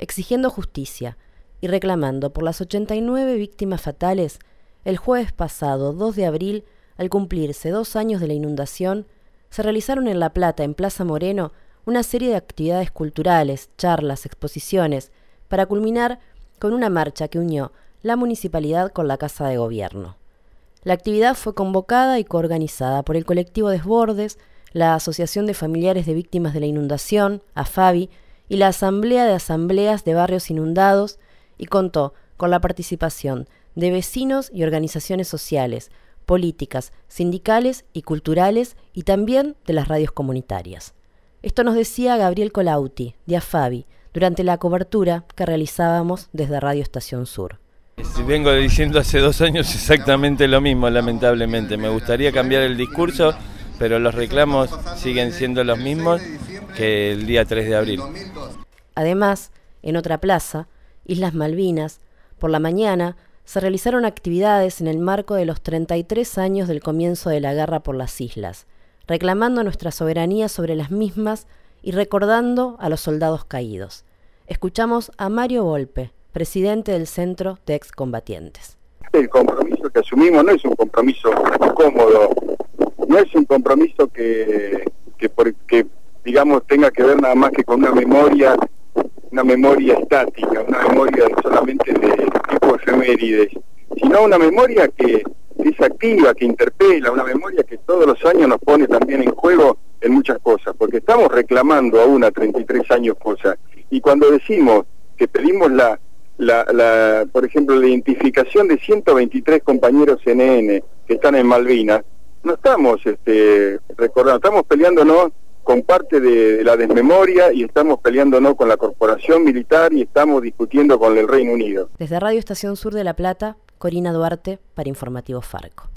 exigiendo justicia y reclamando por las 89 víctimas fatales, el jueves pasado 2 de abril, al cumplirse dos años de la inundación, se realizaron en La Plata, en Plaza Moreno, una serie de actividades culturales, charlas, exposiciones, para culminar con una marcha que unió la municipalidad con la Casa de Gobierno. La actividad fue convocada y coorganizada por el colectivo Desbordes, la Asociación de Familiares de Víctimas de la Inundación, AFABI, y la Asamblea de Asambleas de Barrios Inundados, y contó con la participación de vecinos y organizaciones sociales, políticas, sindicales y culturales, y también de las radios comunitarias. Esto nos decía Gabriel Colauti, de AFABI, durante la cobertura que realizábamos desde Radio Estación Sur. Vengo diciendo hace dos años exactamente lo mismo, lamentablemente. Me gustaría cambiar el discurso, pero los reclamos siguen siendo los mismos que el día 3 de abril. Además, en otra plaza, Islas Malvinas, por la mañana se realizaron actividades en el marco de los 33 años del comienzo de la guerra por las islas, reclamando nuestra soberanía sobre las mismas y recordando a los soldados caídos. Escuchamos a Mario Volpe, presidente del Centro de Excombatientes. El compromiso que asumimos no es un compromiso cómodo, no es un compromiso que, que, digamos, tenga que ver nada más que con una memoria, una memoria estática, una memoria solamente de tipo efemérides, sino una memoria que es activa, que interpela, una memoria que todos los años nos pone también en juego en muchas cosas, porque estamos reclamando aún a 33 años cosas. Y cuando decimos que pedimos la, la, por ejemplo, la identificación de 123 compañeros NN que están en Malvinas, no estamos este, recordando, estamos peleándonos con parte de, la desmemoria y estamos peleándonos con la corporación militar y estamos discutiendo con el Reino Unido. Desde Radio Estación Sur de La Plata, Corina Duarte para Informativo Farco.